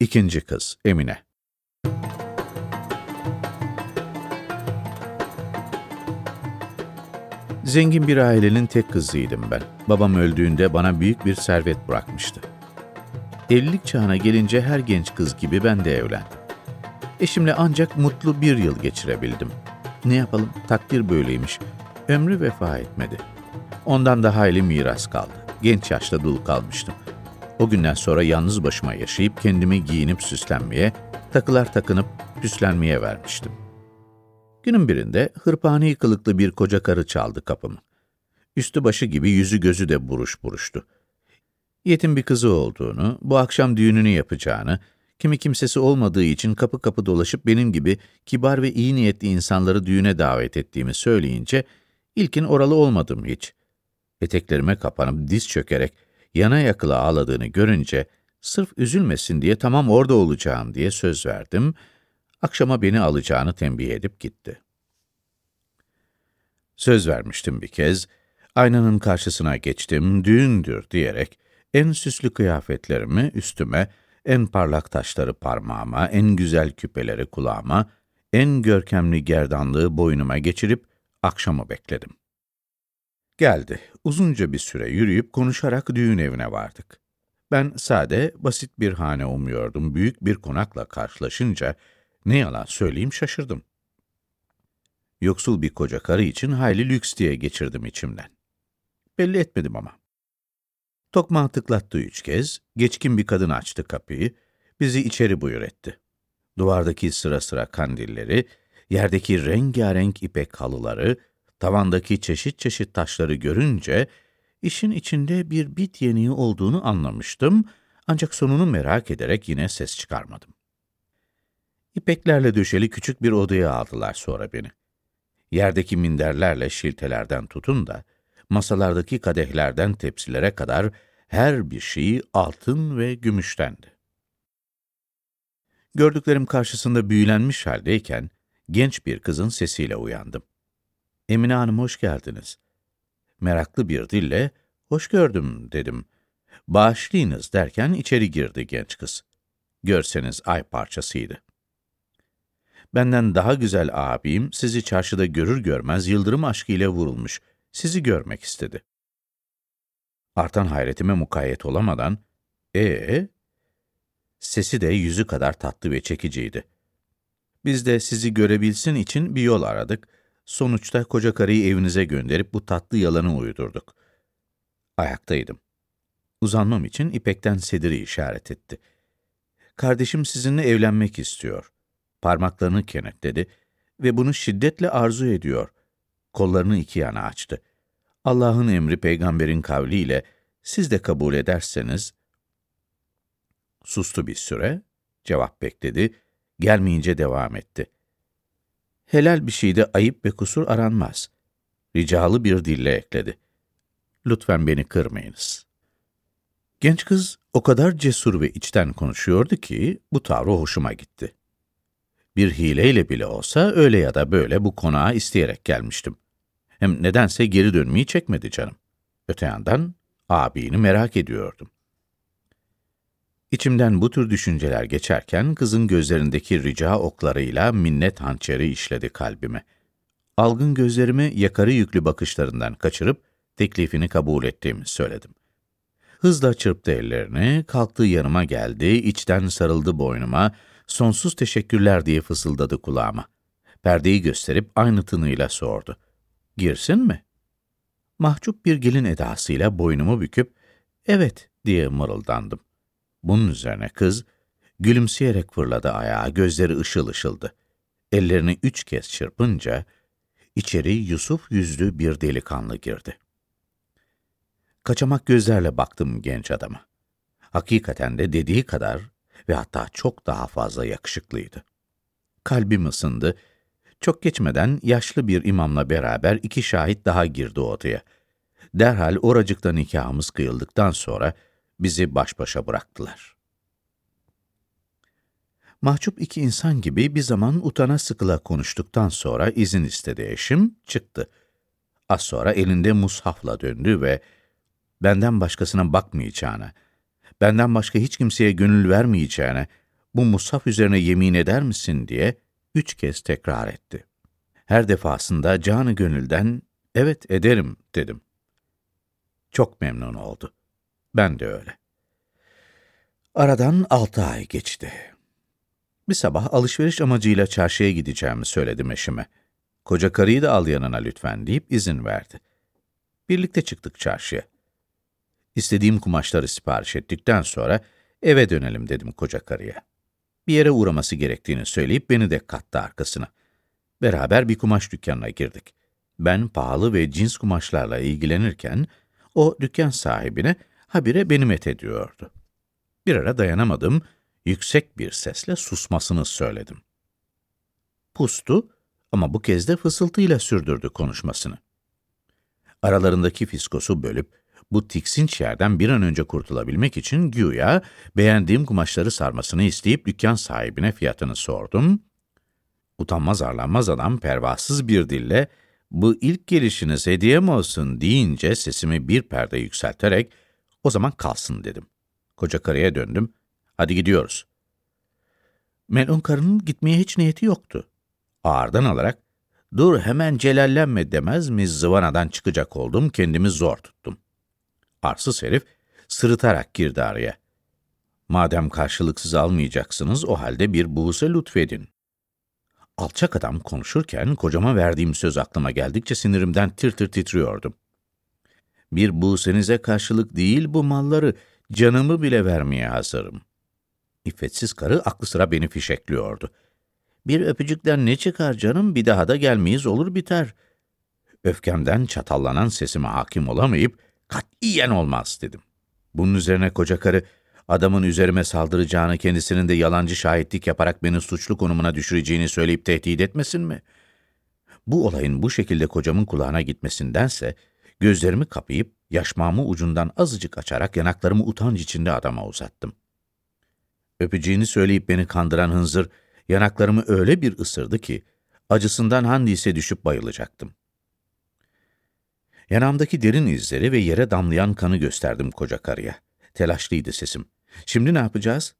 İkinci kız, Emine. Zengin bir ailenin tek kızıydım ben. Babam öldüğünde bana büyük bir servet bırakmıştı. Evlilik çağına gelince her genç kız gibi ben de evlendim. Eşimle ancak mutlu bir yıl geçirebildim. Ne yapalım, takdir böyleymiş. Ömrü vefa etmedi. Ondan da hayli miras kaldı. Genç yaşta dul kalmıştım. O günden sonra yalnız başıma yaşayıp kendimi giyinip süslenmeye, takılar takınıp süslenmeye vermiştim. Günün birinde hırpani kılıklı bir koca karı çaldı kapımı. Üstü başı gibi yüzü gözü de buruş buruştu. Yetim bir kızı olduğunu, bu akşam düğününü yapacağını, kimi kimsesi olmadığı için kapı kapı dolaşıp benim gibi kibar ve iyi niyetli insanları düğüne davet ettiğimi söyleyince, ilkin oralı olmadım hiç. Eteklerime kapanıp diz çökerek yana yakıla ağladığını görünce, sırf üzülmesin diye tamam orada olacağım diye söz verdim, akşama beni alacağını tembih edip gitti. Söz vermiştim bir kez, aynanın karşısına geçtim, düğündür diyerek, en süslü kıyafetlerimi üstüme, en parlak taşları parmağıma, en güzel küpeleri kulağıma, en görkemli gerdanlığı boynuma geçirip akşamı bekledim. Geldi. Uzunca bir süre yürüyüp konuşarak düğün evine vardık. Ben sade, basit bir hane umuyordum. Büyük bir konakla karşılaşınca ne yalan söyleyeyim şaşırdım. Yoksul bir koca karı için hayli lüks diye geçirdim içimden. Belli etmedim ama. Tokmağı tıklattı üç kez, geçkin bir kadın açtı kapıyı, bizi içeri buyur etti. Duvardaki sıra sıra kandilleri, yerdeki rengarenk ipek halıları, tavandaki çeşit çeşit taşları görünce, işin içinde bir bit yeniği olduğunu anlamıştım, ancak sonunu merak ederek yine ses çıkarmadım. İpeklerle döşeli küçük bir odaya aldılar sonra beni. Yerdeki minderlerle şiltelerden tutun da, masalardaki kadehlerden tepsilere kadar her bir şeyi altın ve gümüştendi. Gördüklerim karşısında büyülenmiş haldeyken, genç bir kızın sesiyle uyandım. Emine Hanım hoş geldiniz. Meraklı bir dille, hoş gördüm dedim. Bağışlayınız derken içeri girdi genç kız. Görseniz ay parçasıydı. Benden daha güzel abim sizi çarşıda görür görmez yıldırım aşkıyla vurulmuş. Sizi görmek istedi. Artan hayretime mukayyet olamadan, ee, sesi de yüzü kadar tatlı ve çekiciydi. Biz de sizi görebilsin için bir yol aradık. Sonuçta koca karıyı evinize gönderip bu tatlı yalanı uydurduk. Ayaktaydım. Uzanmam için ipekten sediri işaret etti. Kardeşim sizinle evlenmek istiyor. Parmaklarını kenetledi ve bunu şiddetle arzu ediyor. Kollarını iki yana açtı. Allah'ın emri peygamberin kavliyle siz de kabul ederseniz, sustu bir süre, cevap bekledi, gelmeyince devam etti. Helal bir şeyde ayıp ve kusur aranmaz. Ricalı bir dille ekledi. Lütfen beni kırmayınız. Genç kız o kadar cesur ve içten konuşuyordu ki bu tavrı hoşuma gitti. Bir hileyle bile olsa öyle ya da böyle bu konağa isteyerek gelmiştim. Hem nedense geri dönmeyi çekmedi canım. Öte yandan abini merak ediyordum. İçimden bu tür düşünceler geçerken kızın gözlerindeki rica oklarıyla minnet hançeri işledi kalbime. Algın gözlerimi yakarı yüklü bakışlarından kaçırıp teklifini kabul ettiğimi söyledim. Hızla çırptı ellerini, kalktı yanıma geldi, içten sarıldı boynuma, sonsuz teşekkürler diye fısıldadı kulağıma. Perdeyi gösterip aynı tınıyla sordu. Girsin mi? Mahcup bir gelin edasıyla boynumu büküp, evet diye mırıldandım. Bunun üzerine kız, gülümseyerek fırladı ayağa, gözleri ışıl ışıldı. Ellerini üç kez çırpınca, içeri Yusuf yüzlü bir delikanlı girdi. Kaçamak gözlerle baktım genç adama. Hakikaten de dediği kadar ve hatta çok daha fazla yakışıklıydı. Kalbim ısındı. Çok geçmeden yaşlı bir imamla beraber iki şahit daha girdi odaya. Derhal oracıkta nikahımız kıyıldıktan sonra bizi baş başa bıraktılar. Mahcup iki insan gibi bir zaman utana sıkıla konuştuktan sonra izin istedi eşim, çıktı. Az sonra elinde mushafla döndü ve benden başkasına bakmayacağına, benden başka hiç kimseye gönül vermeyeceğine, bu musaf üzerine yemin eder misin diye üç kez tekrar etti. Her defasında canı gönülden evet ederim dedim. Çok memnun oldu. Ben de öyle. Aradan altı ay geçti. Bir sabah alışveriş amacıyla çarşıya gideceğimi söyledim eşime. Koca karıyı da al yanına lütfen deyip izin verdi. Birlikte çıktık çarşıya. İstediğim kumaşları sipariş ettikten sonra eve dönelim dedim koca karıya. Bir yere uğraması gerektiğini söyleyip beni de kattı arkasına. Beraber bir kumaş dükkanına girdik. Ben pahalı ve cins kumaşlarla ilgilenirken, o dükkan sahibine habire beni met ediyordu. Bir ara dayanamadım, yüksek bir sesle susmasını söyledim. Pustu ama bu kez de fısıltıyla sürdürdü konuşmasını. Aralarındaki fiskosu bölüp, bu tiksinç yerden bir an önce kurtulabilmek için güya beğendiğim kumaşları sarmasını isteyip dükkan sahibine fiyatını sordum. Utanmaz arlanmaz adam pervasız bir dille bu ilk gelişiniz hediye olsun deyince sesimi bir perde yükselterek o zaman kalsın dedim. Koca karıya döndüm. Hadi gidiyoruz. Melun karının gitmeye hiç niyeti yoktu. Ağırdan alarak dur hemen celallenme demez mi zıvanadan çıkacak oldum kendimi zor tuttum. Arsız herif sırıtarak girdi araya. Madem karşılıksız almayacaksınız o halde bir buğse lütfedin. Alçak adam konuşurken kocama verdiğim söz aklıma geldikçe sinirimden tir tir titriyordum. Bir buğsenize karşılık değil bu malları, canımı bile vermeye hazırım. İffetsiz karı aklı sıra beni fişekliyordu. Bir öpücükten ne çıkar canım, bir daha da gelmeyiz olur biter. Öfkemden çatallanan sesime hakim olamayıp, katiyen olmaz dedim. Bunun üzerine koca karı, adamın üzerime saldıracağını, kendisinin de yalancı şahitlik yaparak beni suçlu konumuna düşüreceğini söyleyip tehdit etmesin mi? Bu olayın bu şekilde kocamın kulağına gitmesindense, gözlerimi kapayıp, yaşmağımı ucundan azıcık açarak yanaklarımı utanç içinde adama uzattım. Öpeceğini söyleyip beni kandıran hınzır, yanaklarımı öyle bir ısırdı ki, acısından handise düşüp bayılacaktım. Yanağımdaki derin izleri ve yere damlayan kanı gösterdim koca karıya. Telaşlıydı sesim. Şimdi ne yapacağız?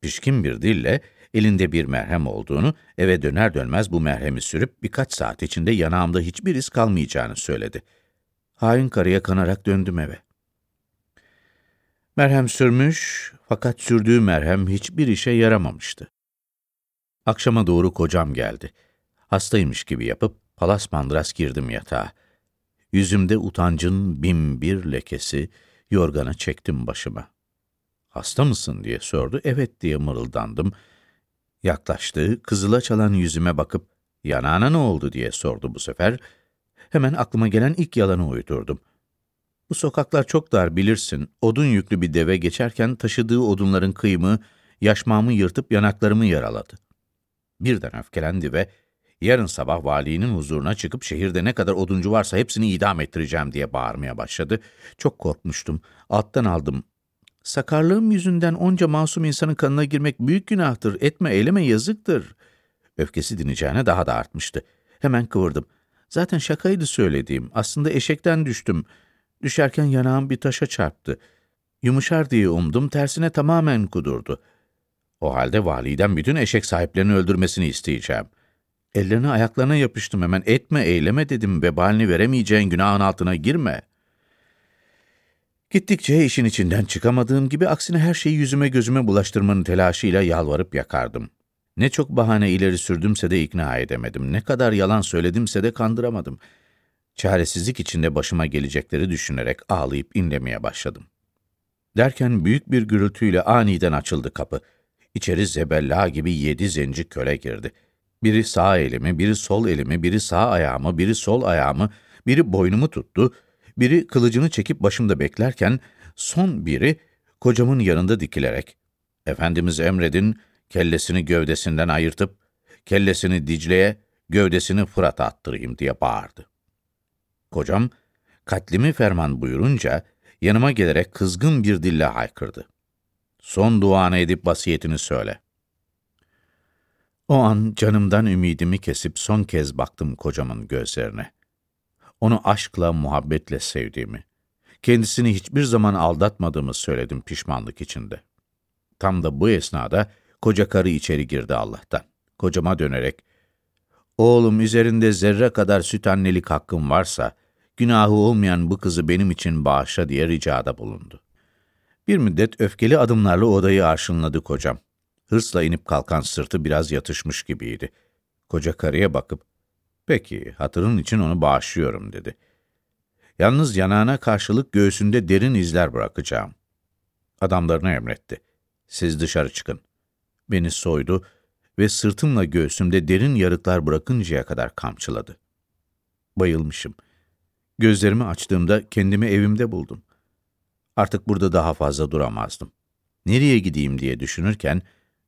Pişkin bir dille elinde bir merhem olduğunu, eve döner dönmez bu merhemi sürüp birkaç saat içinde yanağımda hiçbir iz kalmayacağını söyledi. Hain karıya kanarak döndüm eve. Merhem sürmüş fakat sürdüğü merhem hiçbir işe yaramamıştı. Akşama doğru kocam geldi. Hastaymış gibi yapıp palas mandras girdim yatağa. Yüzümde utancın bin bir lekesi, yorganı çektim başıma. Hasta mısın diye sordu. Evet diye mırıldandım. Yaklaştı, kızıla çalan yüzüme bakıp, yanağına ne oldu diye sordu bu sefer. Hemen aklıma gelen ilk yalanı uydurdum. Bu sokaklar çok dar bilirsin. Odun yüklü bir deve geçerken taşıdığı odunların kıyımı, yaşmağımı yırtıp yanaklarımı yaraladı. Birden öfkelendi ve yarın sabah valinin huzuruna çıkıp şehirde ne kadar oduncu varsa hepsini idam ettireceğim diye bağırmaya başladı. Çok korkmuştum. Alttan aldım. Sakarlığım yüzünden onca masum insanın kanına girmek büyük günahtır. Etme eyleme yazıktır. Öfkesi dineceğine daha da artmıştı. Hemen kıvırdım. Zaten şakaydı söylediğim. Aslında eşekten düştüm. Düşerken yanağım bir taşa çarptı. Yumuşar diye umdum, tersine tamamen kudurdu. O halde validen bütün eşek sahiplerini öldürmesini isteyeceğim. Ellerine ayaklarına yapıştım hemen. Etme, eyleme dedim. Vebalini veremeyeceğin günahın altına girme. Gittikçe işin içinden çıkamadığım gibi aksine her şeyi yüzüme gözüme bulaştırmanın telaşıyla yalvarıp yakardım. Ne çok bahane ileri sürdümse de ikna edemedim. Ne kadar yalan söyledimse de kandıramadım. Çaresizlik içinde başıma gelecekleri düşünerek ağlayıp inlemeye başladım. Derken büyük bir gürültüyle aniden açıldı kapı. İçeri zebella gibi yedi zenci köle girdi. Biri sağ elimi, biri sol elimi, biri sağ ayağımı, biri sol ayağımı, biri boynumu tuttu, biri kılıcını çekip başımda beklerken, son biri kocamın yanında dikilerek, Efendimiz emredin, kellesini gövdesinden ayırtıp, kellesini Dicle'ye, gövdesini Fırat'a attırayım diye bağırdı. Kocam, katlimi ferman buyurunca, yanıma gelerek kızgın bir dille haykırdı. Son duanı edip vasiyetini söyle. O an canımdan ümidimi kesip son kez baktım kocamın gözlerine. Onu aşkla, muhabbetle sevdiğimi, kendisini hiçbir zaman aldatmadığımı söyledim pişmanlık içinde. Tam da bu esnada Koca karı içeri girdi Allah'tan. Kocama dönerek, oğlum üzerinde zerre kadar süt annelik hakkım varsa, günahı olmayan bu kızı benim için bağışla diye ricada bulundu. Bir müddet öfkeli adımlarla odayı arşınladı kocam. Hırsla inip kalkan sırtı biraz yatışmış gibiydi. Koca karıya bakıp, peki hatırın için onu bağışlıyorum dedi. Yalnız yanağına karşılık göğsünde derin izler bırakacağım. Adamlarına emretti. Siz dışarı çıkın. Beni soydu ve sırtımla göğsümde derin yarıklar bırakıncaya kadar kamçıladı. Bayılmışım. Gözlerimi açtığımda kendimi evimde buldum. Artık burada daha fazla duramazdım. Nereye gideyim diye düşünürken,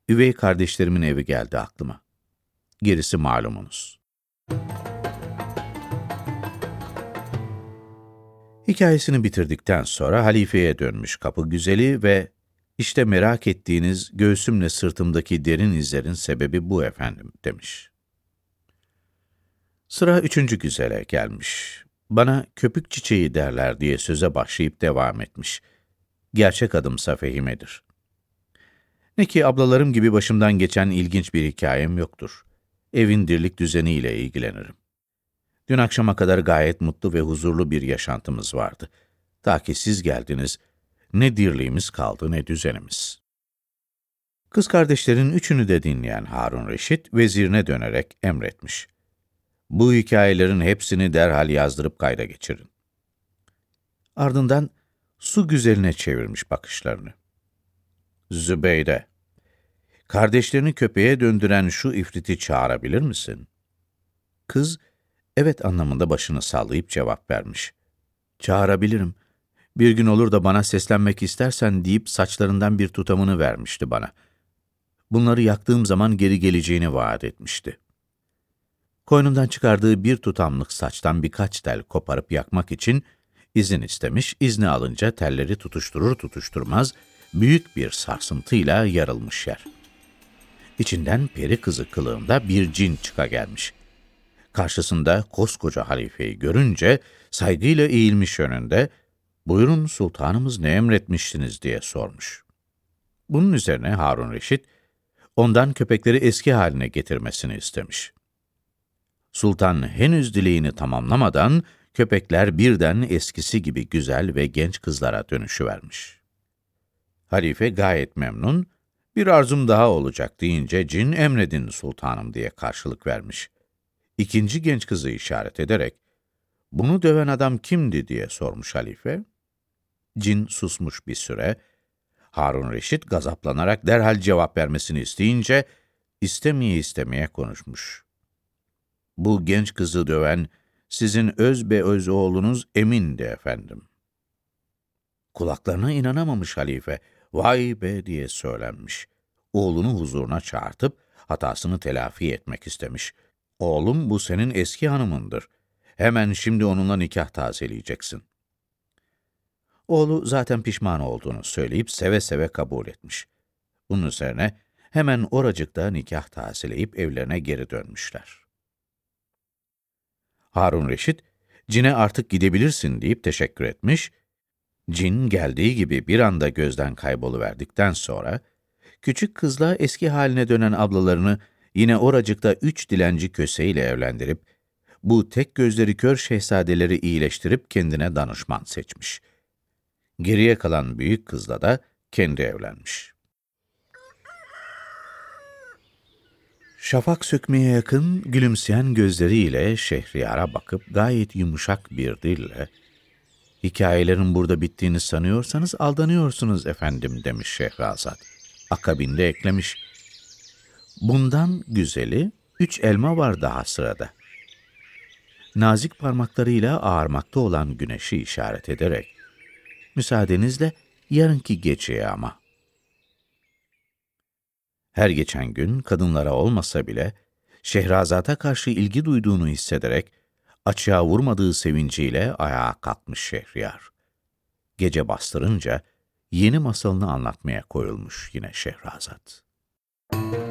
üvey kardeşlerimin evi geldi aklıma. Gerisi malumunuz. Hikayesini bitirdikten sonra halifeye dönmüş kapı güzeli ve işte merak ettiğiniz göğsümle sırtımdaki derin izlerin sebebi bu efendim demiş. Sıra üçüncü güzele gelmiş. Bana köpük çiçeği derler diye söze başlayıp devam etmiş. Gerçek adımsa Fehime'dir. Ne ki ablalarım gibi başımdan geçen ilginç bir hikayem yoktur. Evin dirlik düzeniyle ilgilenirim. Dün akşama kadar gayet mutlu ve huzurlu bir yaşantımız vardı. Ta ki siz geldiniz, ne dirliğimiz kaldı ne düzenimiz. Kız kardeşlerin üçünü de dinleyen Harun Reşit, vezirine dönerek emretmiş. Bu hikayelerin hepsini derhal yazdırıp kayda geçirin. Ardından su güzeline çevirmiş bakışlarını. Zübeyde, kardeşlerini köpeğe döndüren şu ifriti çağırabilir misin? Kız, evet anlamında başını sallayıp cevap vermiş. Çağırabilirim. Bir gün olur da bana seslenmek istersen deyip saçlarından bir tutamını vermişti bana. Bunları yaktığım zaman geri geleceğini vaat etmişti. Koynundan çıkardığı bir tutamlık saçtan birkaç tel koparıp yakmak için izin istemiş, izni alınca telleri tutuşturur tutuşturmaz büyük bir sarsıntıyla yarılmış yer. İçinden peri kızı kılığında bir cin çıka gelmiş. Karşısında koskoca halifeyi görünce saygıyla eğilmiş önünde, buyurun sultanımız ne emretmiştiniz diye sormuş. Bunun üzerine Harun Reşit, ondan köpekleri eski haline getirmesini istemiş. Sultan henüz dileğini tamamlamadan, köpekler birden eskisi gibi güzel ve genç kızlara dönüşüvermiş. Halife gayet memnun, bir arzum daha olacak deyince cin emredin sultanım diye karşılık vermiş. İkinci genç kızı işaret ederek, bunu döven adam kimdi diye sormuş halife. Cin susmuş bir süre, Harun Reşit gazaplanarak derhal cevap vermesini isteyince, istemeye istemeye konuşmuş. Bu genç kızı döven, sizin öz be öz oğlunuz Emin'di efendim. Kulaklarına inanamamış halife, vay be diye söylenmiş. Oğlunu huzuruna çağırtıp hatasını telafi etmek istemiş. Oğlum bu senin eski hanımındır. Hemen şimdi onunla nikah tazeleyeceksin. Oğlu zaten pişman olduğunu söyleyip seve seve kabul etmiş. Bunun üzerine hemen oracıkta nikah tazeleyip evlerine geri dönmüşler. Harun Reşit, Cin'e artık gidebilirsin deyip teşekkür etmiş. Cin geldiği gibi bir anda gözden kayboluverdikten sonra, küçük kızla eski haline dönen ablalarını yine oracıkta üç dilenci köseyle evlendirip, bu tek gözleri kör şehzadeleri iyileştirip kendine danışman seçmiş. Geriye kalan büyük kızla da kendi evlenmiş. Şafak sökmeye yakın gülümseyen gözleriyle Şehriyar'a bakıp gayet yumuşak bir dille, hikayelerin burada bittiğini sanıyorsanız aldanıyorsunuz efendim demiş Şehrazat. Akabinde eklemiş, bundan güzeli üç elma var daha sırada. Nazik parmaklarıyla ağarmakta olan güneşi işaret ederek, müsaadenizle yarınki geceye ama.'' Her geçen gün kadınlara olmasa bile Şehrazat'a karşı ilgi duyduğunu hissederek açığa vurmadığı sevinciyle ayağa kalkmış Şehriyar. Gece bastırınca yeni masalını anlatmaya koyulmuş yine Şehrazat. Müzik